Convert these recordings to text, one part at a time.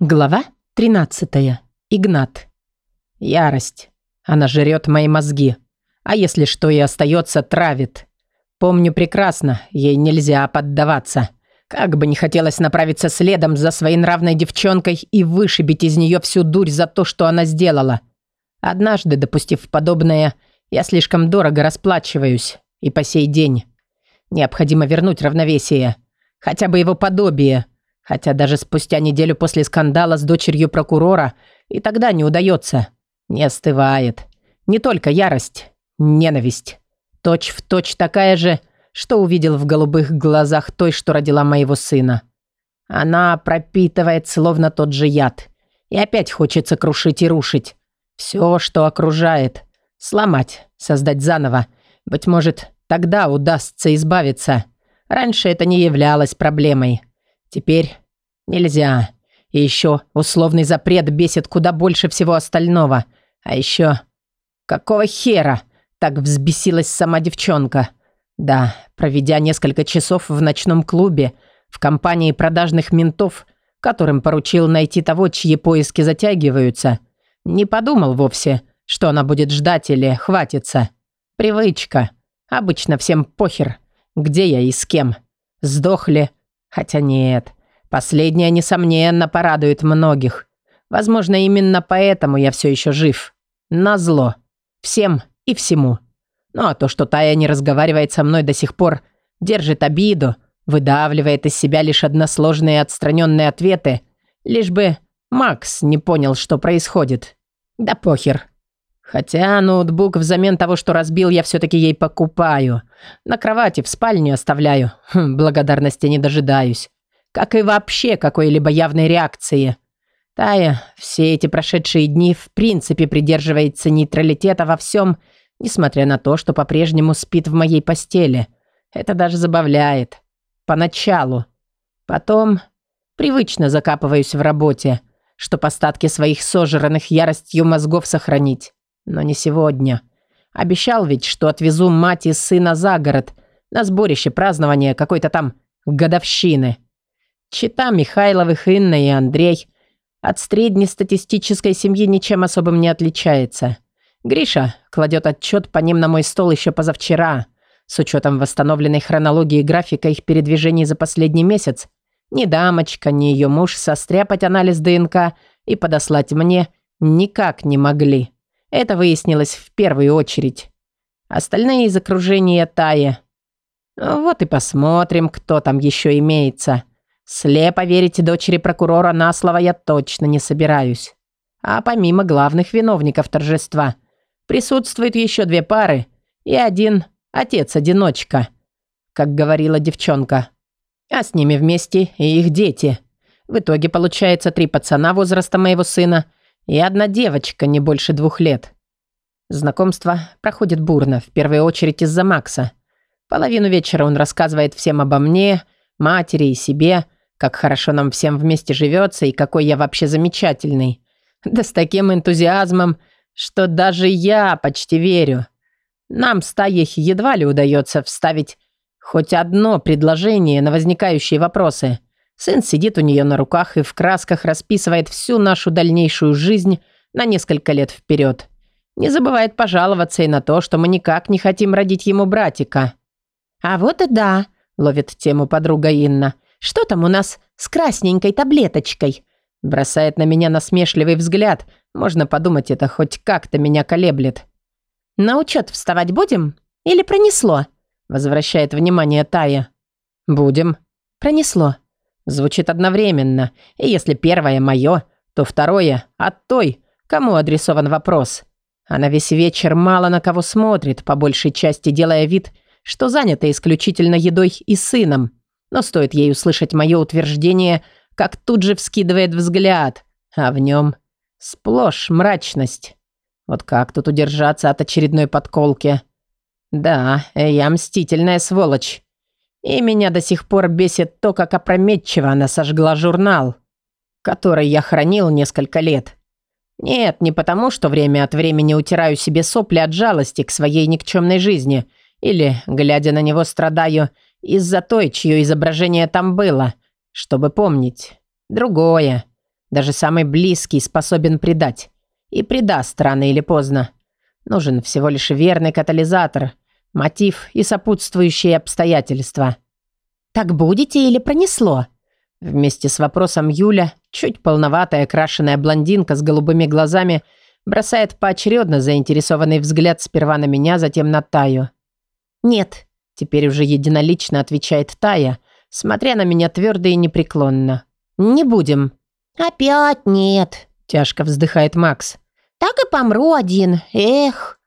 Глава 13. Игнат. Ярость. Она жрет мои мозги. А если что и остается, травит. Помню прекрасно, ей нельзя поддаваться. Как бы не хотелось направиться следом за своей нравной девчонкой и вышибить из нее всю дурь за то, что она сделала. Однажды, допустив подобное, я слишком дорого расплачиваюсь. И по сей день. Необходимо вернуть равновесие. Хотя бы его подобие – Хотя даже спустя неделю после скандала с дочерью прокурора и тогда не удается. Не остывает. Не только ярость, ненависть. Точь в точь такая же, что увидел в голубых глазах той, что родила моего сына. Она пропитывает словно тот же яд. И опять хочется крушить и рушить. Все, что окружает. Сломать, создать заново. Быть может, тогда удастся избавиться. Раньше это не являлось проблемой. Теперь нельзя. И еще условный запрет бесит куда больше всего остального. А еще... Какого хера? Так взбесилась сама девчонка. Да, проведя несколько часов в ночном клубе, в компании продажных ментов, которым поручил найти того, чьи поиски затягиваются, не подумал вовсе, что она будет ждать или хватится. Привычка. Обычно всем похер, где я и с кем. Сдохли. Хотя нет. Последнее, несомненно, порадует многих. Возможно, именно поэтому я все еще жив. Назло. Всем и всему. Ну а то, что Тая не разговаривает со мной до сих пор, держит обиду, выдавливает из себя лишь односложные отстраненные ответы, лишь бы Макс не понял, что происходит. Да похер. Хотя ноутбук взамен того, что разбил, я все-таки ей покупаю. На кровати в спальне оставляю. Хм, благодарности не дожидаюсь как и вообще какой-либо явной реакции. Тая все эти прошедшие дни в принципе придерживается нейтралитета во всем, несмотря на то, что по-прежнему спит в моей постели. Это даже забавляет. Поначалу. Потом привычно закапываюсь в работе, чтоб остатки своих сожранных яростью мозгов сохранить. Но не сегодня. Обещал ведь, что отвезу мать и сына за город на сборище празднования какой-то там годовщины. Чита Михайловых, Инна и Андрей от среднестатистической семьи ничем особым не отличается. Гриша кладет отчет по ним на мой стол еще позавчера. С учетом восстановленной хронологии графика их передвижений за последний месяц, ни дамочка, ни ее муж состряпать анализ ДНК и подослать мне никак не могли. Это выяснилось в первую очередь. Остальные из окружения Тая. Вот и посмотрим, кто там еще имеется. Слепо верить дочери прокурора на слово я точно не собираюсь. А помимо главных виновников торжества, присутствуют еще две пары и один отец-одиночка, как говорила девчонка. А с ними вместе и их дети. В итоге получается три пацана возраста моего сына и одна девочка не больше двух лет. Знакомство проходит бурно, в первую очередь из-за Макса. Половину вечера он рассказывает всем обо мне, матери и себе – как хорошо нам всем вместе живется и какой я вообще замечательный. Да с таким энтузиазмом, что даже я почти верю. Нам с Таей едва ли удается вставить хоть одно предложение на возникающие вопросы. Сын сидит у нее на руках и в красках расписывает всю нашу дальнейшую жизнь на несколько лет вперед. Не забывает пожаловаться и на то, что мы никак не хотим родить ему братика. «А вот и да», — ловит тему подруга Инна. Что там у нас с красненькой таблеточкой?» Бросает на меня насмешливый взгляд. Можно подумать, это хоть как-то меня колеблет. «На учет вставать будем? Или пронесло?» Возвращает внимание Тая. «Будем». «Пронесло». Звучит одновременно. И если первое мое, то второе от той, кому адресован вопрос. Она весь вечер мало на кого смотрит, по большей части делая вид, что занята исключительно едой и сыном. Но стоит ей услышать мое утверждение, как тут же вскидывает взгляд, а в нем сплошь мрачность. Вот как тут удержаться от очередной подколки? Да, я мстительная сволочь. И меня до сих пор бесит то, как опрометчиво она сожгла журнал, который я хранил несколько лет. Нет, не потому, что время от времени утираю себе сопли от жалости к своей никчемной жизни или, глядя на него, страдаю из-за той, чье изображение там было, чтобы помнить. Другое. Даже самый близкий способен предать. И предаст рано или поздно. Нужен всего лишь верный катализатор, мотив и сопутствующие обстоятельства. «Так будете или пронесло?» Вместе с вопросом Юля, чуть полноватая крашеная блондинка с голубыми глазами, бросает поочередно заинтересованный взгляд сперва на меня, затем на Таю. «Нет», — теперь уже единолично отвечает Тая, смотря на меня твердо и непреклонно. «Не будем». «Опять нет», — тяжко вздыхает Макс. «Так и помру один, эх».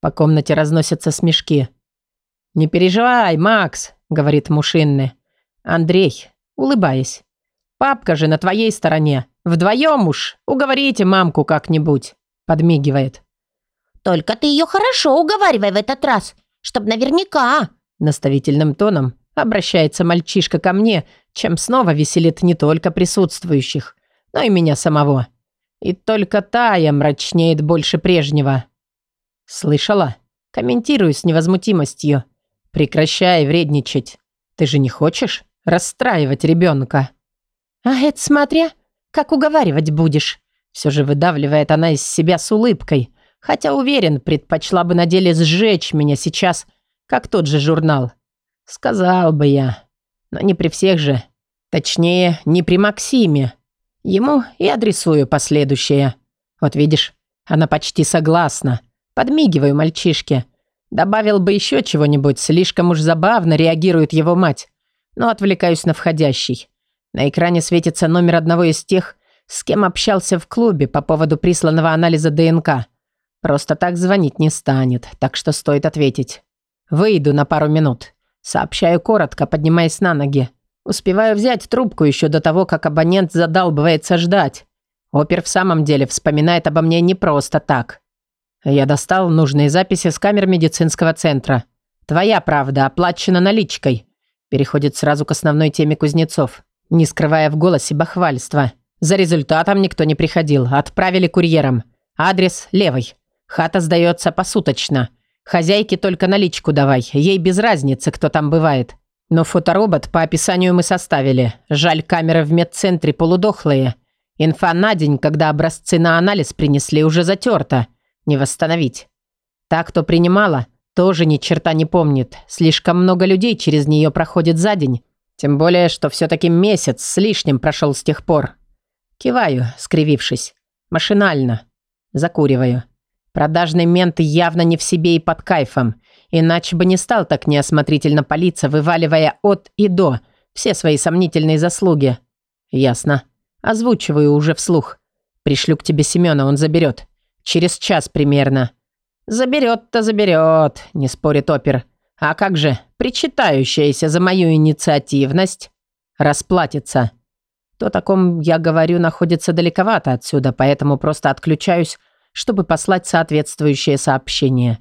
По комнате разносятся смешки. «Не переживай, Макс», — говорит Мушинны. «Андрей, улыбаясь. «Папка же на твоей стороне. Вдвоем уж. Уговорите мамку как-нибудь», — подмигивает. «Только ты ее хорошо уговаривай в этот раз, чтоб наверняка», — наставительным тоном обращается мальчишка ко мне, чем снова веселит не только присутствующих, но и меня самого. И только Тая мрачнеет больше прежнего. «Слышала?» Комментирую с невозмутимостью. «Прекращай вредничать. Ты же не хочешь?» расстраивать ребенка. А это смотря, как уговаривать будешь. Все же выдавливает она из себя с улыбкой, хотя, уверен, предпочла бы на деле сжечь меня сейчас, как тот же журнал. Сказал бы я, но не при всех же. Точнее, не при Максиме. Ему и адресую последующее. Вот видишь, она почти согласна. Подмигиваю мальчишке. Добавил бы еще чего-нибудь, слишком уж забавно реагирует его мать но отвлекаюсь на входящий. На экране светится номер одного из тех, с кем общался в клубе по поводу присланного анализа ДНК. Просто так звонить не станет, так что стоит ответить. Выйду на пару минут. Сообщаю коротко, поднимаясь на ноги. Успеваю взять трубку еще до того, как абонент задалбывается ждать. Опер в самом деле вспоминает обо мне не просто так. Я достал нужные записи с камер медицинского центра. Твоя правда оплачена наличкой. Переходит сразу к основной теме Кузнецов, не скрывая в голосе бахвальства. За результатом никто не приходил, отправили курьером. Адрес левый. Хата сдается посуточно. Хозяйке только наличку давай, ей без разницы, кто там бывает. Но фоторобот по описанию мы составили. Жаль, камеры в медцентре полудохлые. Инфа на день, когда образцы на анализ принесли, уже затерта. Не восстановить. Та, кто принимала, тоже ни черта не помнит. Слишком много людей через нее проходит за день. Тем более, что все-таки месяц с лишним прошел с тех пор. Киваю, скривившись. Машинально. Закуриваю. Продажный мент явно не в себе и под кайфом. Иначе бы не стал так неосмотрительно палиться, вываливая от и до все свои сомнительные заслуги. Ясно. Озвучиваю уже вслух. Пришлю к тебе Семена, он заберет. Через час примерно. «Заберет-то заберет», — не спорит опер. «А как же, причитающаяся за мою инициативность, расплатится». То, о ком я говорю, находится далековато отсюда, поэтому просто отключаюсь, чтобы послать соответствующее сообщение.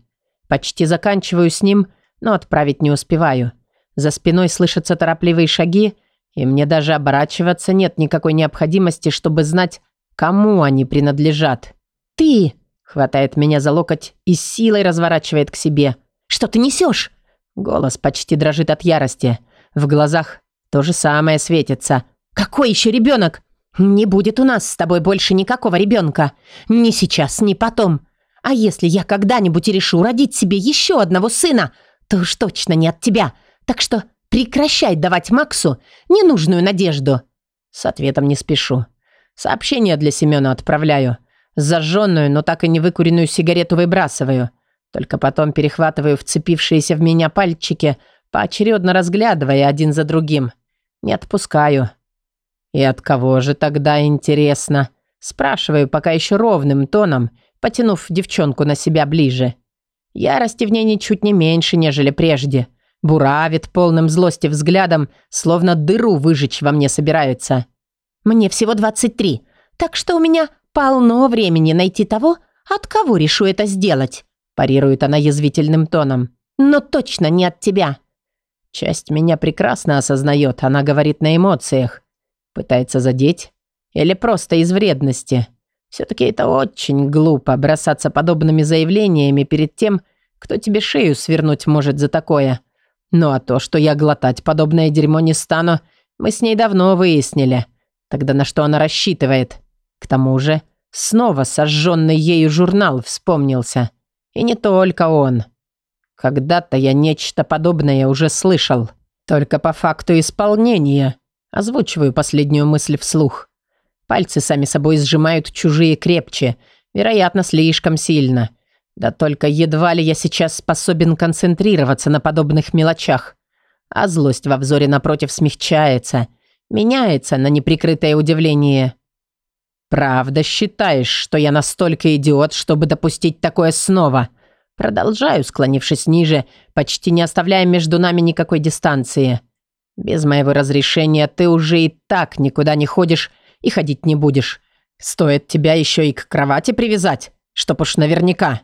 Почти заканчиваю с ним, но отправить не успеваю. За спиной слышатся торопливые шаги, и мне даже оборачиваться нет никакой необходимости, чтобы знать, кому они принадлежат. «Ты!» Хватает меня за локоть и силой разворачивает к себе. «Что ты несешь?» Голос почти дрожит от ярости. В глазах то же самое светится. «Какой еще ребенок? Не будет у нас с тобой больше никакого ребенка. Ни сейчас, ни потом. А если я когда-нибудь решу родить себе еще одного сына, то уж точно не от тебя. Так что прекращай давать Максу ненужную надежду». С ответом не спешу. Сообщение для Семена отправляю. Зажженную, но так и не выкуренную сигарету выбрасываю. Только потом перехватываю вцепившиеся в меня пальчики, поочередно разглядывая один за другим. Не отпускаю. И от кого же тогда интересно? Спрашиваю пока еще ровным тоном, потянув девчонку на себя ближе. Ярости в ней ничуть не меньше, нежели прежде. Буравит полным злости взглядом, словно дыру выжечь во мне собирается. «Мне всего 23, так что у меня полно времени найти того, от кого решу это сделать», парирует она язвительным тоном. «Но точно не от тебя». Часть меня прекрасно осознает, она говорит на эмоциях. Пытается задеть? Или просто из вредности? Все-таки это очень глупо бросаться подобными заявлениями перед тем, кто тебе шею свернуть может за такое. Ну а то, что я глотать подобное дерьмо не стану, мы с ней давно выяснили. Тогда на что она рассчитывает? К тому же, снова сожженный ею журнал вспомнился. И не только он. Когда-то я нечто подобное уже слышал. Только по факту исполнения. Озвучиваю последнюю мысль вслух. Пальцы сами собой сжимают чужие крепче, вероятно, слишком сильно. Да только едва ли я сейчас способен концентрироваться на подобных мелочах. А злость во взоре напротив смягчается, меняется на неприкрытое удивление. «Правда считаешь, что я настолько идиот, чтобы допустить такое снова?» Продолжаю, склонившись ниже, почти не оставляя между нами никакой дистанции. «Без моего разрешения ты уже и так никуда не ходишь и ходить не будешь. Стоит тебя еще и к кровати привязать, чтоб уж наверняка».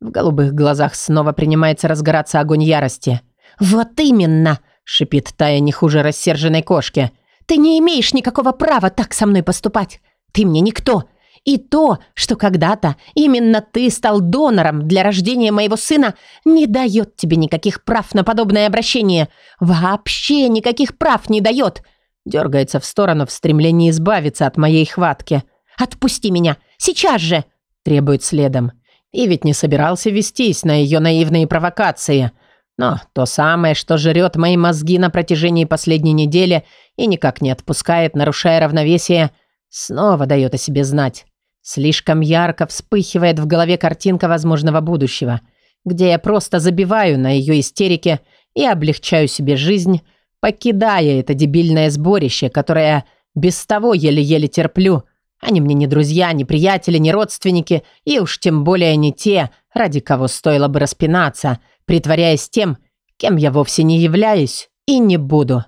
В голубых глазах снова принимается разгораться огонь ярости. «Вот именно!» – шипит Тая не хуже рассерженной кошки. «Ты не имеешь никакого права так со мной поступать. Ты мне никто. И то, что когда-то именно ты стал донором для рождения моего сына, не дает тебе никаких прав на подобное обращение. Вообще никаких прав не дает!» Дергается в сторону в стремлении избавиться от моей хватки. «Отпусти меня! Сейчас же!» Требует следом. И ведь не собирался вестись на ее наивные провокации. Но то самое, что жрет мои мозги на протяжении последней недели и никак не отпускает, нарушая равновесие – Снова дает о себе знать. Слишком ярко вспыхивает в голове картинка возможного будущего, где я просто забиваю на ее истерике и облегчаю себе жизнь, покидая это дебильное сборище, которое без того еле-еле терплю. Они мне не друзья, не приятели, не родственники, и уж тем более не те, ради кого стоило бы распинаться, притворяясь тем, кем я вовсе не являюсь и не буду.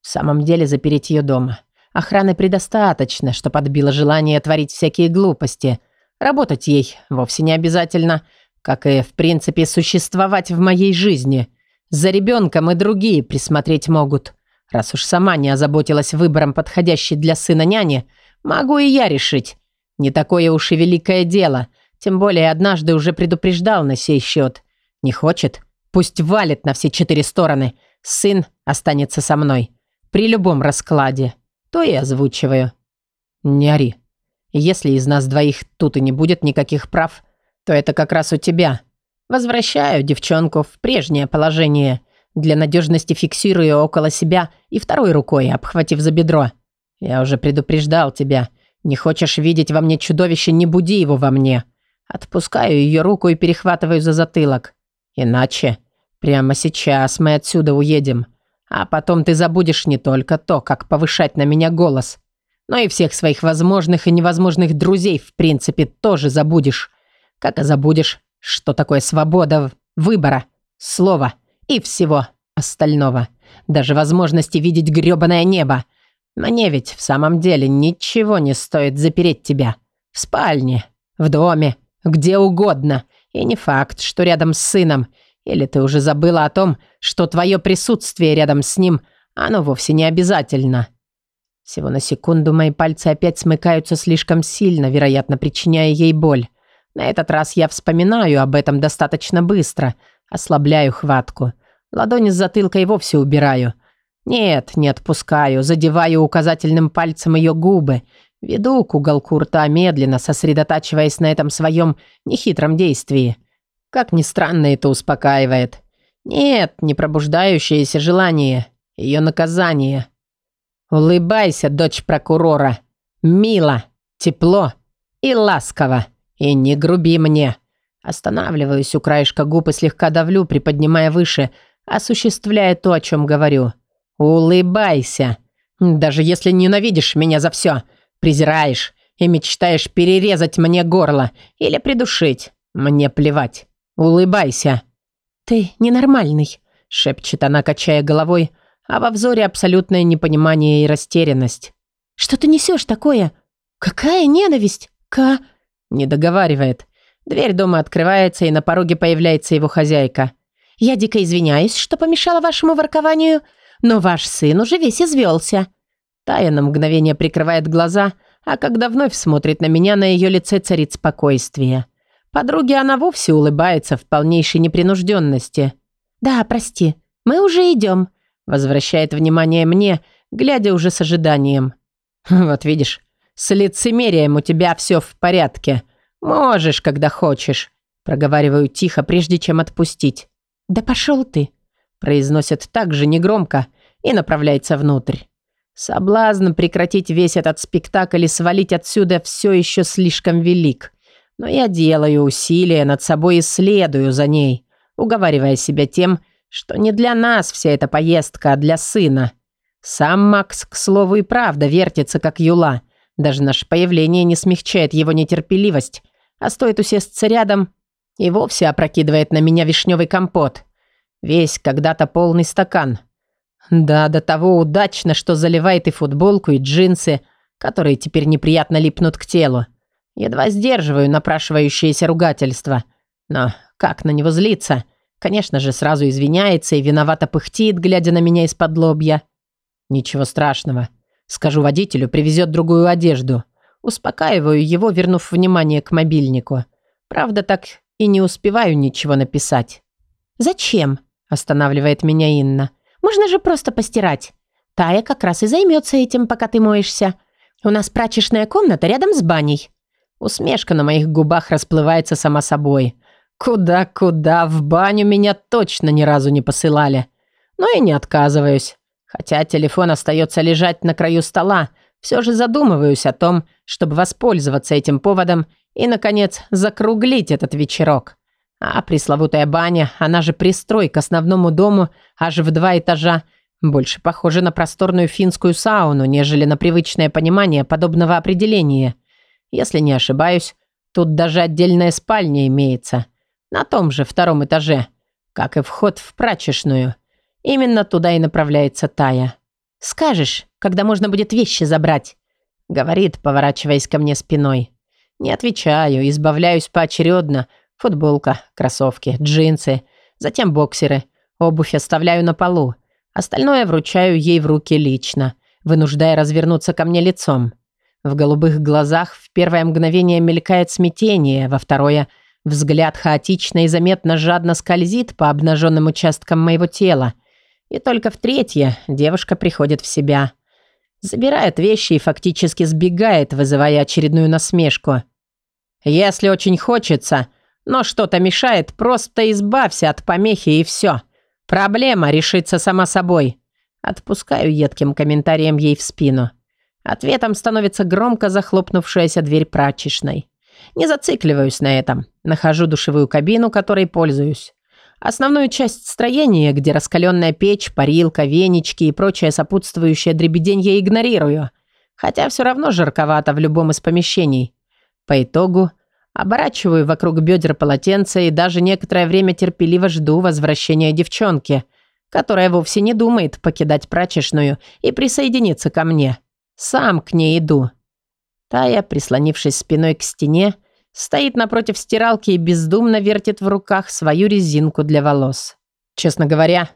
В самом деле запереть ее дома – Охраны предостаточно, что подбило желание творить всякие глупости. Работать ей вовсе не обязательно, как и, в принципе, существовать в моей жизни. За ребенком и другие присмотреть могут. Раз уж сама не озаботилась выбором подходящей для сына няни, могу и я решить. Не такое уж и великое дело, тем более однажды уже предупреждал на сей счет. Не хочет? Пусть валит на все четыре стороны. Сын останется со мной. При любом раскладе то и озвучиваю. Не ори. Если из нас двоих тут и не будет никаких прав, то это как раз у тебя. Возвращаю девчонку в прежнее положение. Для надежности фиксирую около себя и второй рукой, обхватив за бедро. Я уже предупреждал тебя. Не хочешь видеть во мне чудовище, не буди его во мне. Отпускаю ее руку и перехватываю за затылок. Иначе прямо сейчас мы отсюда уедем. А потом ты забудешь не только то, как повышать на меня голос, но и всех своих возможных и невозможных друзей, в принципе, тоже забудешь. Как и забудешь, что такое свобода выбора, слова и всего остального. Даже возможности видеть грёбаное небо. Мне ведь в самом деле ничего не стоит запереть тебя. В спальне, в доме, где угодно. И не факт, что рядом с сыном – или ты уже забыла о том, что твое присутствие рядом с ним, оно вовсе не обязательно?» Всего на секунду мои пальцы опять смыкаются слишком сильно, вероятно, причиняя ей боль. На этот раз я вспоминаю об этом достаточно быстро, ослабляю хватку. Ладони с затылка вовсе убираю. Нет, не отпускаю, задеваю указательным пальцем ее губы, веду к уголку рта медленно, сосредотачиваясь на этом своем нехитром действии. Как ни странно, это успокаивает. Нет, не пробуждающееся желание. Ее наказание. Улыбайся, дочь прокурора. Мило, тепло и ласково. И не груби мне. Останавливаюсь у краешка губ и слегка давлю, приподнимая выше, осуществляя то, о чем говорю. Улыбайся. Даже если ненавидишь меня за все, презираешь и мечтаешь перерезать мне горло или придушить, мне плевать. «Улыбайся». «Ты ненормальный», — шепчет она, качая головой, а во взоре абсолютное непонимание и растерянность. «Что ты несешь такое? Какая ненависть? Ка...» Не договаривает. Дверь дома открывается, и на пороге появляется его хозяйка. «Я дико извиняюсь, что помешала вашему воркованию, но ваш сын уже весь извелся». Тая на мгновение прикрывает глаза, а когда вновь смотрит на меня, на ее лице царит спокойствие. Подруге она вовсе улыбается в полнейшей непринужденности. «Да, прости, мы уже идем», — возвращает внимание мне, глядя уже с ожиданием. «Вот видишь, С лицемерием у тебя все в порядке. Можешь, когда хочешь. Проговариваю тихо, прежде чем отпустить. «Да пошел ты!» Произносит так же негромко и направляется внутрь. Соблазн прекратить весь этот спектакль и свалить отсюда все еще слишком велик. Но я делаю усилия над собой и следую за ней, уговаривая себя тем, что не для нас вся эта поездка, а для сына. Сам Макс, к слову, и правда вертится, как юла. Даже наше появление не смягчает его нетерпеливость, а стоит усесться рядом, и вовсе опрокидывает на меня вишневый компот. Весь когда-то полный стакан. Да, до того удачно, что заливает и футболку, и джинсы, которые теперь неприятно липнут к телу. Едва сдерживаю напрашивающееся ругательство. Но как на него злиться? Конечно же, сразу извиняется и виновато пыхтит, глядя на меня из-под лобья. Ничего страшного. Скажу водителю, привезет другую одежду. Успокаиваю его, вернув внимание к мобильнику. Правда, так и не успеваю ничего написать. «Зачем?» – останавливает меня Инна. «Можно же просто постирать. Тая как раз и займется этим, пока ты моешься. У нас прачечная комната рядом с баней». Усмешка на моих губах расплывается сама собой. Куда-куда, в баню меня точно ни разу не посылали. Но и не отказываюсь. Хотя телефон остается лежать на краю стола, все же задумываюсь о том, чтобы воспользоваться этим поводом и, наконец, закруглить этот вечерок. А пресловутая баня, она же пристрой к основному дому, аж в два этажа, больше похожа на просторную финскую сауну, нежели на привычное понимание подобного определения. Если не ошибаюсь, тут даже отдельная спальня имеется – на том же втором этаже, как и вход в прачечную. Именно туда и направляется Тая. «Скажешь, когда можно будет вещи забрать?» Говорит, поворачиваясь ко мне спиной. Не отвечаю, избавляюсь поочередно. Футболка, кроссовки, джинсы, затем боксеры. Обувь оставляю на полу. Остальное вручаю ей в руки лично, вынуждая развернуться ко мне лицом. В голубых глазах в первое мгновение мелькает смятение, во второе – Взгляд хаотично и заметно жадно скользит по обнаженным участкам моего тела. И только в третье девушка приходит в себя. Забирает вещи и фактически сбегает, вызывая очередную насмешку. «Если очень хочется, но что-то мешает, просто избавься от помехи и все. Проблема решится сама собой». Отпускаю едким комментарием ей в спину. Ответом становится громко захлопнувшаяся дверь прачечной. Не зацикливаюсь на этом. Нахожу душевую кабину, которой пользуюсь. Основную часть строения, где раскаленная печь, парилка, венички и прочее сопутствующее дребеденье игнорирую. Хотя все равно жарковато в любом из помещений. По итогу оборачиваю вокруг бедер полотенце и даже некоторое время терпеливо жду возвращения девчонки, которая вовсе не думает покидать прачечную и присоединиться ко мне. Сам к ней иду. Тая, прислонившись спиной к стене, стоит напротив стиралки и бездумно вертит в руках свою резинку для волос. Честно говоря,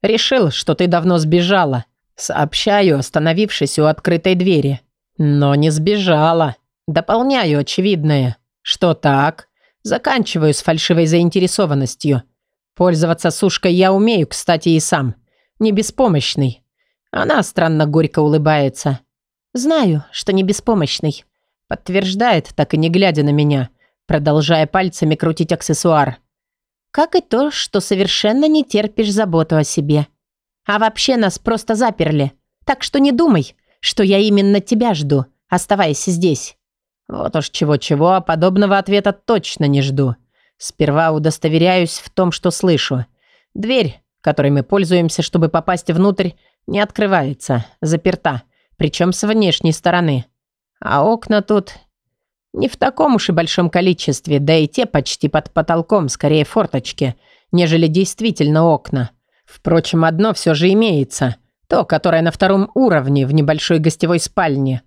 решил, что ты давно сбежала. Сообщаю, остановившись у открытой двери. Но не сбежала. Дополняю очевидное. Что так? Заканчиваю с фальшивой заинтересованностью. Пользоваться сушкой я умею, кстати, и сам. Не беспомощный. Она странно горько улыбается. «Знаю, что не беспомощный», — подтверждает, так и не глядя на меня, продолжая пальцами крутить аксессуар. «Как и то, что совершенно не терпишь заботу о себе. А вообще нас просто заперли, так что не думай, что я именно тебя жду, оставаясь здесь». Вот уж чего-чего, а подобного ответа точно не жду. Сперва удостоверяюсь в том, что слышу. Дверь, которой мы пользуемся, чтобы попасть внутрь, не открывается, заперта причем с внешней стороны. А окна тут не в таком уж и большом количестве, да и те почти под потолком, скорее форточки, нежели действительно окна. Впрочем, одно все же имеется. То, которое на втором уровне в небольшой гостевой спальне.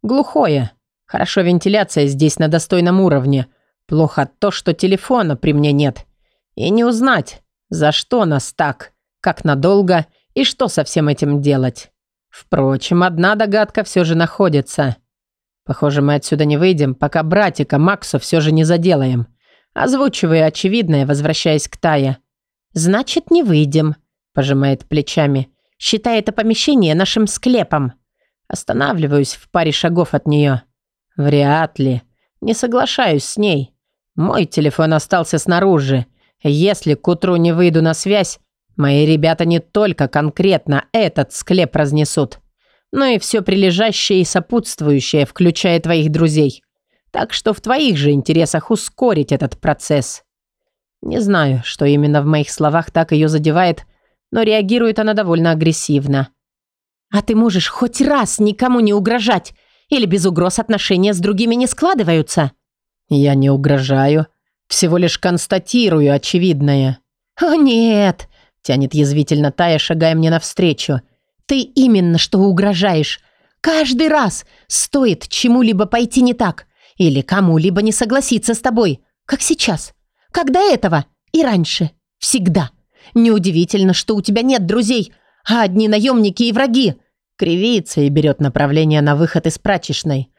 Глухое. Хорошо вентиляция здесь на достойном уровне. Плохо то, что телефона при мне нет. И не узнать, за что нас так, как надолго и что со всем этим делать. Впрочем, одна догадка все же находится. Похоже, мы отсюда не выйдем, пока братика Максу все же не заделаем. Озвучивая очевидное, возвращаясь к Тае. «Значит, не выйдем», – пожимает плечами. «Считай это помещение нашим склепом». Останавливаюсь в паре шагов от нее. Вряд ли. Не соглашаюсь с ней. Мой телефон остался снаружи. Если к утру не выйду на связь, мои ребята не только конкретно этот склеп разнесут, но и все прилежащее и сопутствующее, включая твоих друзей. Так что в твоих же интересах ускорить этот процесс. Не знаю, что именно в моих словах так ее задевает, но реагирует она довольно агрессивно. «А ты можешь хоть раз никому не угрожать? Или без угроз отношения с другими не складываются?» «Я не угрожаю. Всего лишь констатирую очевидное». «О, нет!» – тянет язвительно Тая, шагая мне навстречу. «Ты именно что угрожаешь. Каждый раз стоит чему-либо пойти не так или кому-либо не согласиться с тобой, как сейчас, как до этого и раньше, всегда. Неудивительно, что у тебя нет друзей, а одни наемники и враги. Кривится и берет направление на выход из прачечной.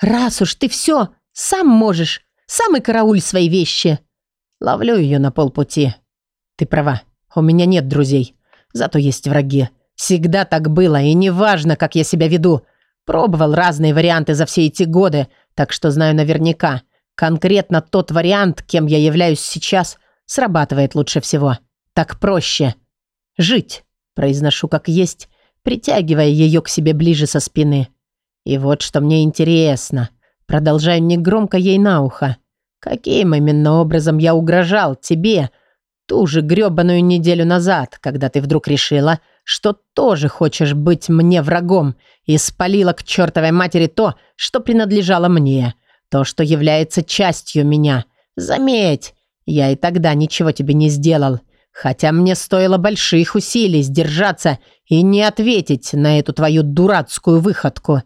Раз уж ты все сам можешь, сам и карауль свои вещи. Ловлю ее на полпути. Ты права, у меня нет друзей, зато есть враги. Всегда так было, и неважно, как я себя веду. Пробовал разные варианты за все эти годы, так что знаю наверняка. Конкретно тот вариант, кем я являюсь сейчас, срабатывает лучше всего. Так проще. Жить, произношу как есть, притягивая ее к себе ближе со спины. И вот что мне интересно. Продолжаю негромко ей на ухо. Каким именно образом я угрожал тебе ту же грёбаную неделю назад, когда ты вдруг решила, что тоже хочешь быть мне врагом и спалила к чертовой матери то, что принадлежало мне, то, что является частью меня. Заметь, я и тогда ничего тебе не сделал, хотя мне стоило больших усилий сдержаться и не ответить на эту твою дурацкую выходку.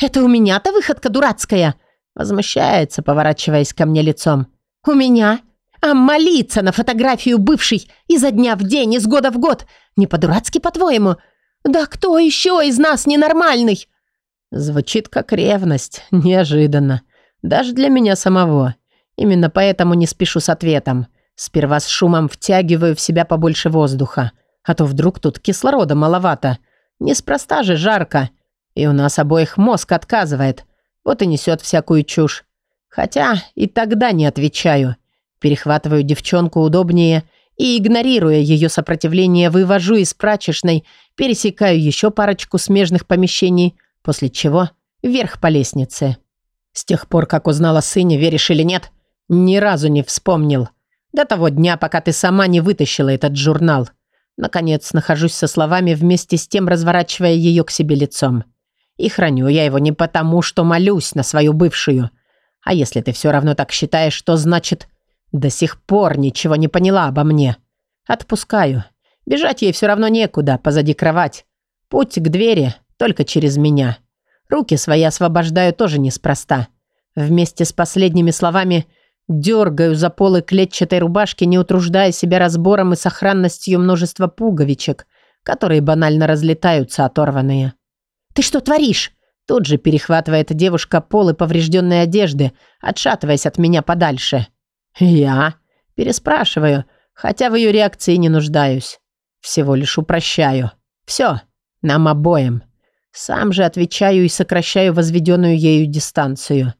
«Это у меня-то выходка дурацкая?» Возмущается, поворачиваясь ко мне лицом. «У меня? А молиться на фотографию бывшей изо дня в день, из года в год? Не по-дурацки, по-твоему? Да кто еще из нас ненормальный?» Звучит как ревность, неожиданно. Даже для меня самого. Именно поэтому не спешу с ответом. Сперва с шумом втягиваю в себя побольше воздуха. А то вдруг тут кислорода маловато. Неспроста же жарко. И у нас обоих мозг отказывает. Вот и несет всякую чушь. Хотя и тогда не отвечаю. Перехватываю девчонку удобнее и, игнорируя ее сопротивление, вывожу из прачечной, пересекаю еще парочку смежных помещений, после чего вверх по лестнице. С тех пор, как узнала сыне, веришь или нет, ни разу не вспомнил. До того дня, пока ты сама не вытащила этот журнал. Наконец, нахожусь со словами, вместе с тем разворачивая ее к себе лицом. И храню я его не потому, что молюсь на свою бывшую. А если ты все равно так считаешь, то значит до сих пор ничего не поняла обо мне. Отпускаю. Бежать ей все равно некуда, позади кровать. Путь к двери только через меня. Руки свои освобождаю тоже неспроста. Вместе с последними словами дергаю за полы клетчатой рубашки, не утруждая себя разбором и сохранностью множества пуговичек, которые банально разлетаются оторванные. «Ты что творишь?» Тут же перехватывает девушка полы поврежденной одежды, отшатываясь от меня подальше. «Я?» Переспрашиваю, хотя в ее реакции не нуждаюсь. Всего лишь упрощаю. Все, нам обоим. Сам же отвечаю и сокращаю возведенную ею дистанцию.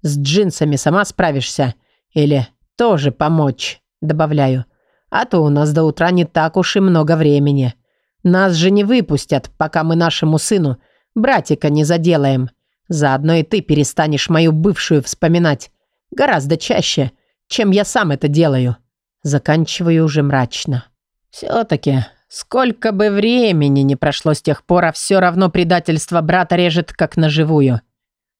С джинсами сама справишься? Или тоже помочь? Добавляю. А то у нас до утра не так уж и много времени. Нас же не выпустят, пока мы нашему сыну братика не заделаем. Заодно и ты перестанешь мою бывшую вспоминать. Гораздо чаще – чем я сам это делаю. Заканчиваю уже мрачно. Все-таки, сколько бы времени не прошло с тех пор, а все равно предательство брата режет как наживую.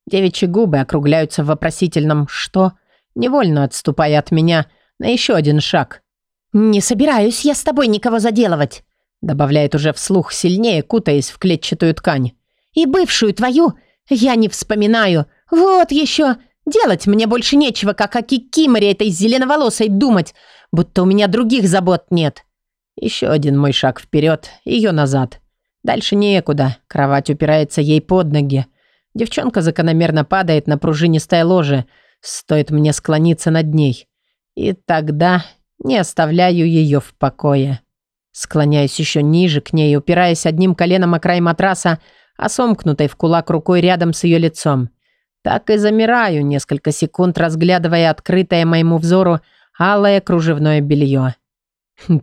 Девичьи губы округляются в вопросительном «что?», невольно отступая от меня на еще один шаг. «Не собираюсь я с тобой никого заделывать», добавляет уже вслух, сильнее кутаясь в клетчатую ткань. «И бывшую твою я не вспоминаю. Вот еще Делать мне больше нечего, как о кикиморе этой зеленоволосой думать, будто у меня других забот нет. Еще один мой шаг вперед, ее назад. Дальше некуда, кровать упирается ей под ноги. Девчонка закономерно падает на пружинистое ложе, стоит мне склониться над ней. И тогда не оставляю ее в покое. Склоняюсь еще ниже к ней, упираясь одним коленом о край матраса, а сомкнутой в кулак рукой рядом с ее лицом. Так и замираю несколько секунд, разглядывая открытое моему взору алое кружевное белье.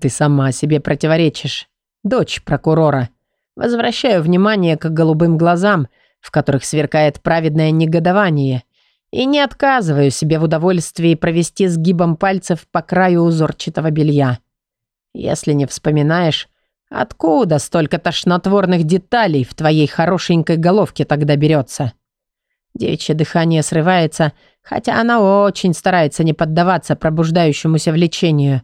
Ты сама себе противоречишь. Дочь прокурора. Возвращаю внимание к голубым глазам, в которых сверкает праведное негодование, и не отказываю себе в удовольствии провести сгибом пальцев по краю узорчатого белья. Если не вспоминаешь, откуда столько тошнотворных деталей в твоей хорошенькой головке тогда берется? Девичье дыхание срывается, хотя она очень старается не поддаваться пробуждающемуся влечению,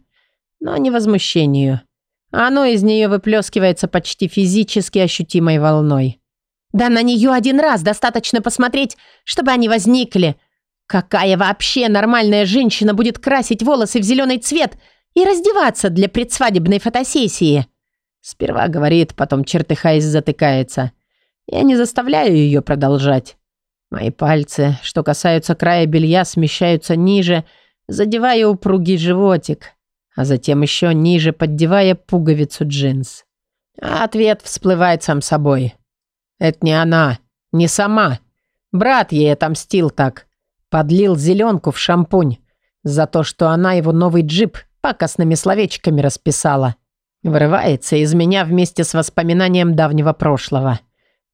но не возмущению. Оно из нее выплескивается почти физически ощутимой волной. Да на нее один раз достаточно посмотреть, чтобы они возникли. Какая вообще нормальная женщина будет красить волосы в зеленый цвет и раздеваться для предсвадебной фотосессии? Сперва говорит, потом чертыхаясь затыкается. Я не заставляю ее продолжать. Мои пальцы, что касаются края белья, смещаются ниже, задевая упругий животик, а затем еще ниже, поддевая пуговицу джинс. А ответ всплывает сам собой. Это не она, не сама. Брат ей отомстил так. Подлил зеленку в шампунь за то, что она его новый джип пакостными словечками расписала. Вырывается из меня вместе с воспоминанием давнего прошлого.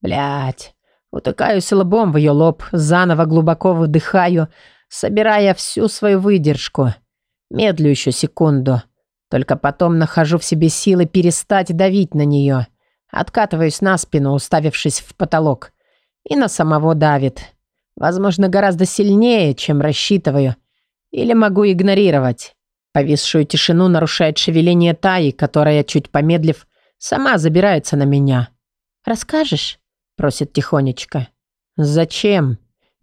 Блять. Утыкаюсь лбом в ее лоб, заново глубоко выдыхаю, собирая всю свою выдержку. Медлю еще секунду. Только потом нахожу в себе силы перестать давить на нее. Откатываюсь на спину, уставившись в потолок. И на самого давит. Возможно, гораздо сильнее, чем рассчитываю. Или могу игнорировать. Повисшую тишину нарушает шевеление Таи, которая, чуть помедлив, сама забирается на меня. «Расскажешь?» – просит тихонечко. «Зачем?»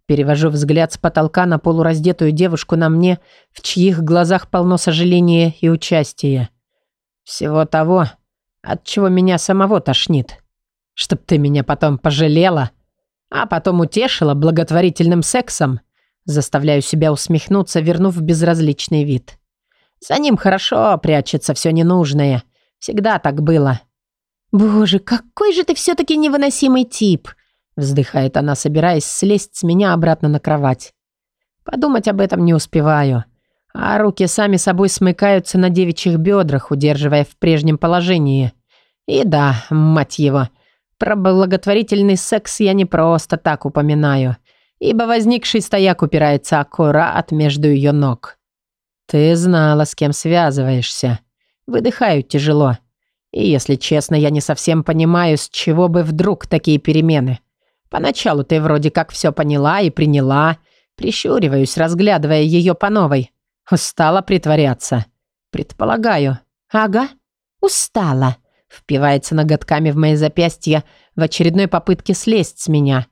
Перевожу взгляд с потолка на полураздетую девушку на мне, в чьих глазах полно сожаления и участия. Всего того, от чего меня самого тошнит. Чтоб ты меня потом пожалела, а потом утешила благотворительным сексом, заставляю себя усмехнуться, вернув безразличный вид. За ним хорошо прячется все ненужное. Всегда так было. «Боже, какой же ты все-таки невыносимый тип!» Вздыхает она, собираясь слезть с меня обратно на кровать. Подумать об этом не успеваю а руки сами собой смыкаются на девичьих бедрах, удерживая в прежнем положении. И да, мать его, про благотворительный секс я не просто так упоминаю, ибо возникший стояк упирается аккурат между ее ног. Ты знала, с кем связываешься. Выдыхаю тяжело. И, если честно, я не совсем понимаю, с чего бы вдруг такие перемены. Поначалу ты вроде как все поняла и приняла, прищуриваюсь, разглядывая ее по новой. Устала притворяться. Предполагаю. Ага, устала. Впивается ноготками в мои запястья в очередной попытке слезть с меня.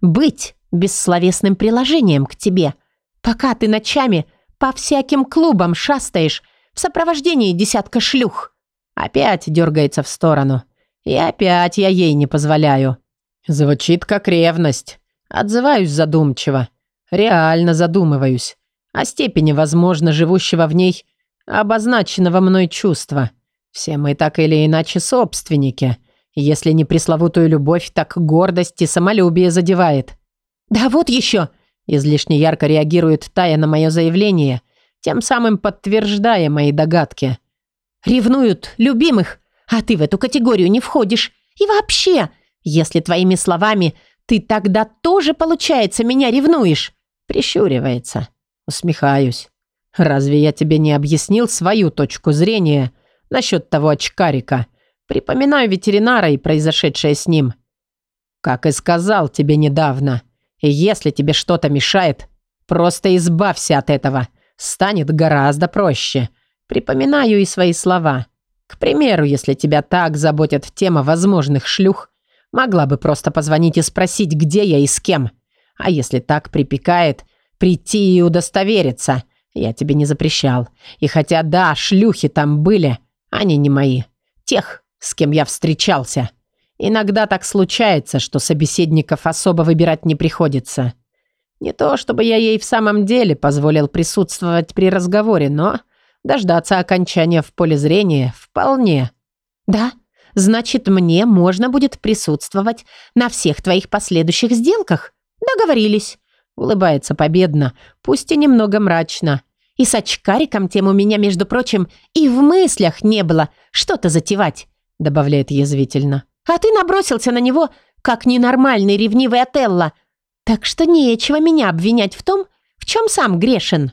Быть бессловесным приложением к тебе, пока ты ночами по всяким клубам шастаешь в сопровождении десятка шлюх. Опять дергается в сторону. И опять я ей не позволяю. Звучит как ревность. Отзываюсь задумчиво. Реально задумываюсь о степени, возможно, живущего в ней обозначенного мной чувства. Все мы так или иначе собственники. Если не пресловутую любовь, так гордость и самолюбие задевает. «Да вот еще!» Излишне ярко реагирует Тая на мое заявление, тем самым подтверждая мои догадки. «Ревнуют любимых, а ты в эту категорию не входишь. И вообще, если твоими словами ты тогда тоже, получается, меня ревнуешь?» Прищуривается. Усмехаюсь. Разве я тебе не объяснил свою точку зрения насчет того очкарика? Припоминаю ветеринара и произошедшее с ним. Как и сказал тебе недавно, если тебе что-то мешает, просто избавься от этого. Станет гораздо проще. Припоминаю и свои слова. К примеру, если тебя так заботит тема возможных шлюх, могла бы просто позвонить и спросить, где я и с кем. А если так припекает, прийти и удостовериться. Я тебе не запрещал. И хотя да, шлюхи там были, они не мои. Тех, с кем я встречался. Иногда так случается, что собеседников особо выбирать не приходится. Не то, чтобы я ей в самом деле позволил присутствовать при разговоре, но дождаться окончания в поле зрения вполне. Да, значит, мне можно будет присутствовать на всех твоих последующих сделках. Договорились. Улыбается победно, пусть и немного мрачно. И с очкариком тем у меня, между прочим, и в мыслях не было что-то затевать, добавляет язвительно. А ты набросился на него, как ненормальный ревнивый Отелло. Так что нечего меня обвинять в том, в чем сам грешен.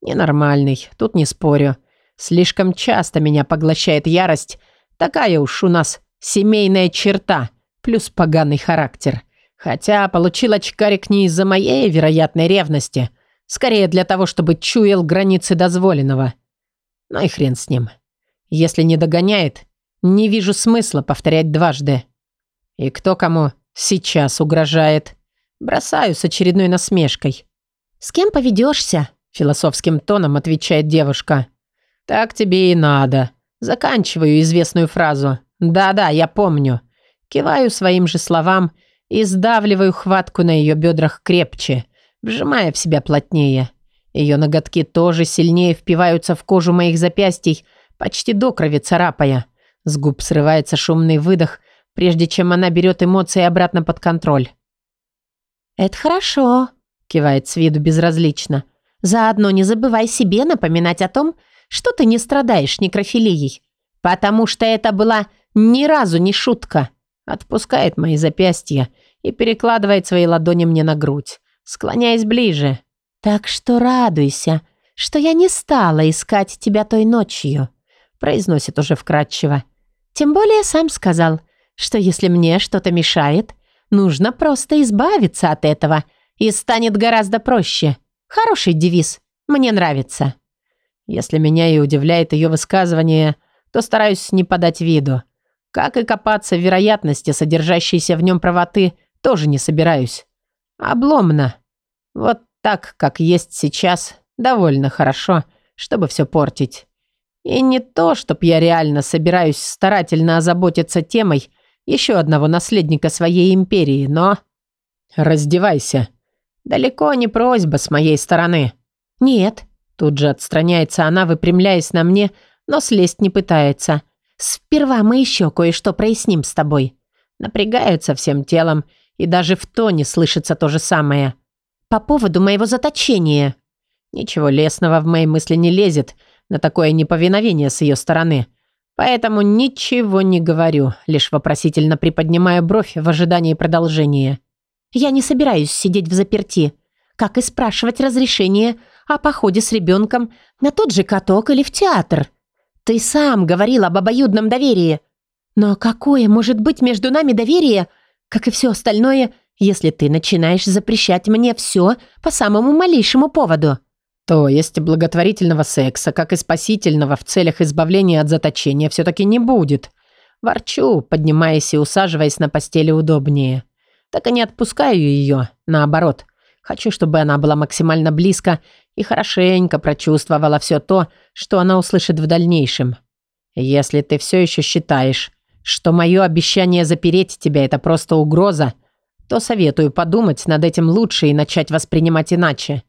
Ненормальный, тут не спорю. Слишком часто меня поглощает ярость. Такая уж у нас семейная черта, плюс поганый характер. Хотя получил очкарик не из-за моей вероятной ревности, скорее для того, чтобы чуял границы дозволенного. Ну и хрен с ним. Если не догоняет, не вижу смысла повторять дважды. И кто кому сейчас угрожает? Бросаю с очередной насмешкой. «С кем поведешься?» Философским тоном отвечает девушка. «Так тебе и надо». Заканчиваю известную фразу. «Да-да, я помню». Киваю своим же словам и сдавливаю хватку на ее бедрах крепче, вжимая в себя плотнее. Ее ноготки тоже сильнее впиваются в кожу моих запястий, почти до крови царапая. С губ срывается шумный выдох, прежде чем она берет эмоции обратно под контроль. «Это хорошо», – кивает с виду безразлично. «Заодно не забывай себе напоминать о том, что ты не страдаешь некрофилией, потому что это была ни разу не шутка». Отпускает мои запястья и перекладывает свои ладони мне на грудь, склоняясь ближе. «Так что радуйся, что я не стала искать тебя той ночью», произносит уже вкратчиво. «Тем более сам сказал, что если мне что-то мешает, нужно просто избавиться от этого, и станет гораздо проще. Хороший девиз, мне нравится». Если меня и удивляет ее высказывание, то стараюсь не подать виду. Как и копаться в вероятности, содержащейся в нем правоты, тоже не собираюсь. Обломно. Вот так, как есть сейчас, довольно хорошо, чтобы все портить. И не то, чтоб я реально собираюсь старательно озаботиться темой еще одного наследника своей империи, но... Раздевайся. Далеко не просьба с моей стороны. Нет. Тут же отстраняется она, выпрямляясь на мне, но слезть не пытается. Сперва мы еще кое-что проясним с тобой. Напрягается всем телом, и даже в тоне слышится то же самое. По поводу моего заточения. Ничего лесного в мои мысли не лезет на такое неповиновение с ее стороны. Поэтому ничего не говорю, лишь вопросительно приподнимая бровь в ожидании продолжения. Я не собираюсь сидеть в заперти. Как и спрашивать разрешение о походе с ребенком на тот же каток или в театр. Ты сам говорил об обоюдном доверии. Но какое может быть между нами доверие, как и все остальное, если ты начинаешь запрещать мне все по самому малейшему поводу? То есть благотворительного секса, как и спасительного в целях избавления от заточения, все-таки не будет. Ворчу, поднимаясь и усаживаясь на постели удобнее. Так и не отпускаю ее, наоборот. Хочу, чтобы она была максимально близко и хорошенько прочувствовала все то, что она услышит в дальнейшем. Если ты все еще считаешь, что мое обещание запереть тебя – это просто угроза, то советую подумать над этим лучше и начать воспринимать иначе.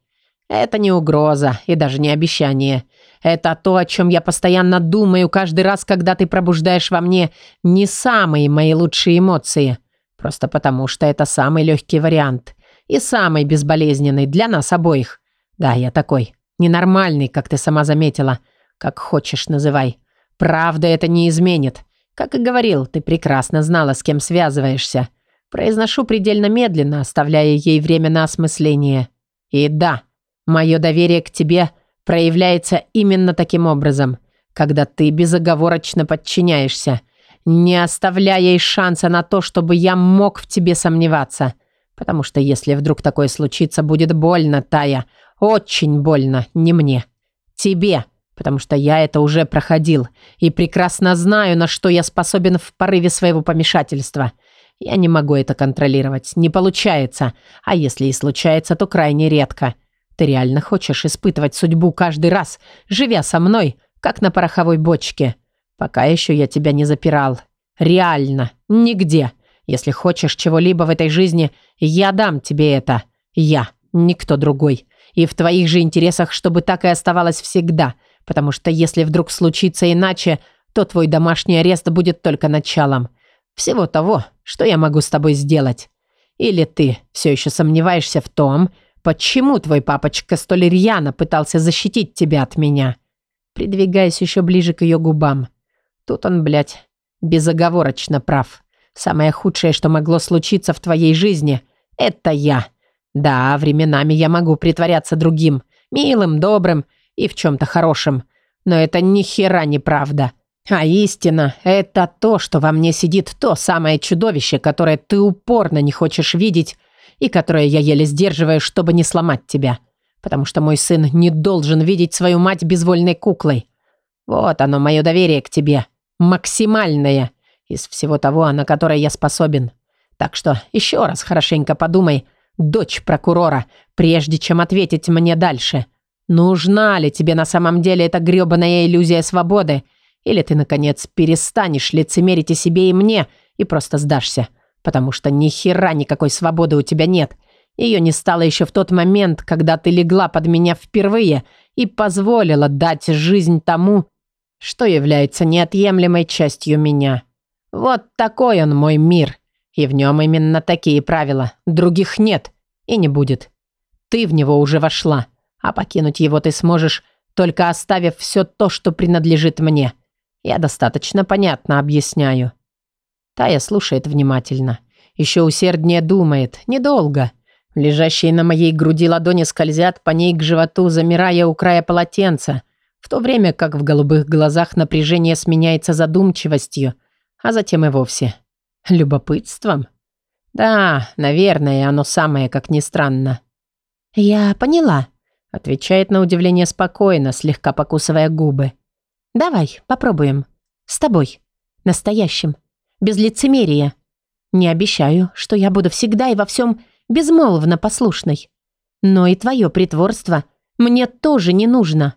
Это не угроза и даже не обещание. Это то, о чем я постоянно думаю каждый раз, когда ты пробуждаешь во мне не самые мои лучшие эмоции. Просто потому, что это самый легкий вариант. И самый безболезненный для нас обоих. Да, я такой. Ненормальный, как ты сама заметила. Как хочешь, называй. Правда это не изменит. Как и говорил, ты прекрасно знала, с кем связываешься. Произношу предельно медленно, оставляя ей время на осмысление. И да, мое доверие к тебе проявляется именно таким образом, когда ты безоговорочно подчиняешься, не оставляя ей шанса на то, чтобы я мог в тебе сомневаться. Потому что если вдруг такое случится, будет больно, Тая, очень больно, не мне. Тебе, потому что я это уже проходил и прекрасно знаю, на что я способен в порыве своего помешательства. Я не могу это контролировать, не получается, а если и случается, то крайне редко. Ты реально хочешь испытывать судьбу каждый раз, живя со мной, как на пороховой бочке. Пока еще я тебя не запирал. Реально, нигде. Если хочешь чего-либо в этой жизни, я дам тебе это. Я, никто другой. И в твоих же интересах, чтобы так и оставалось всегда. Потому что если вдруг случится иначе, то твой домашний арест будет только началом. Всего того, что я могу с тобой сделать. Или ты все еще сомневаешься в том, почему твой папочка столь рьяно пытался защитить тебя от меня?» Придвигаясь еще ближе к ее губам. Тут он, блядь, безоговорочно прав. Самое худшее, что могло случиться в твоей жизни, это я. Да, временами я могу притворяться другим, милым, добрым и в чем-то хорошим. Но это ни хера не правда. А истина – это то, что во мне сидит то самое чудовище, которое ты упорно не хочешь видеть и которое я еле сдерживаю, чтобы не сломать тебя. Потому что мой сын не должен видеть свою мать безвольной куклой. Вот оно, мое доверие к тебе. Максимальное из всего того, на которое я способен. Так что еще раз хорошенько подумай, дочь прокурора, прежде чем ответить мне дальше. Нужна ли тебе на самом деле эта грёбаная иллюзия свободы – или ты, наконец, перестанешь лицемерить и себе, и мне, и просто сдашься. Потому что ни хера никакой свободы у тебя нет. Ее не стало еще в тот момент, когда ты легла под меня впервые и позволила дать жизнь тому, что является неотъемлемой частью меня. Вот такой он мой мир. И в нем именно такие правила. Других нет и не будет. Ты в него уже вошла, а покинуть его ты сможешь, только оставив все то, что принадлежит мне. Я достаточно понятно объясняю. Тая слушает внимательно. Еще усерднее думает. Недолго. Лежащие на моей груди ладони скользят по ней к животу, замирая у края полотенца, в то время как в голубых глазах напряжение сменяется задумчивостью, а затем и вовсе любопытством. Да, наверное, оно самое, как ни странно. «Я поняла», — отвечает на удивление спокойно, слегка покусывая губы. Давай, попробуем. С тобой. Настоящим. Без лицемерия. Не обещаю, что я буду всегда и во всем безмолвно послушной. Но и твое притворство мне тоже не нужно.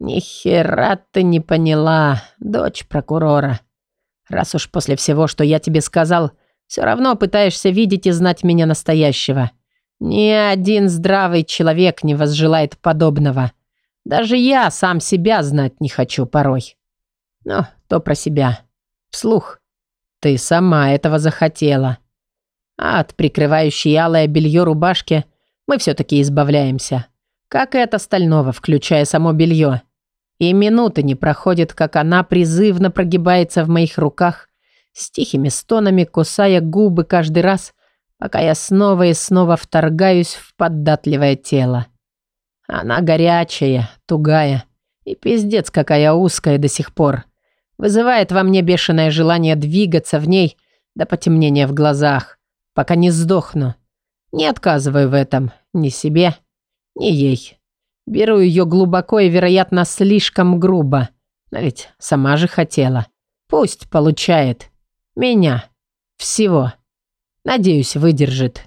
Ни хера ты не поняла, дочь прокурора. Раз уж после всего, что я тебе сказал, все равно пытаешься видеть и знать меня настоящего. Ни один здравый человек не возжелает подобного. Даже я сам себя знать не хочу порой. Но то про себя. Вслух. Ты сама этого захотела. А от прикрывающей алое белье рубашки мы все-таки избавляемся. Как и от остального, включая само белье. И минуты не проходит, как она призывно прогибается в моих руках, с тихими стонами кусая губы каждый раз, пока я снова и снова вторгаюсь в податливое тело. Она горячая, тугая и пиздец какая узкая до сих пор. Вызывает во мне бешеное желание двигаться в ней до потемнения в глазах, пока не сдохну. Не отказываю в этом ни себе, ни ей. Беру ее глубоко и, вероятно, слишком грубо. Но ведь сама же хотела. Пусть получает. Меня. Всего. Надеюсь, выдержит.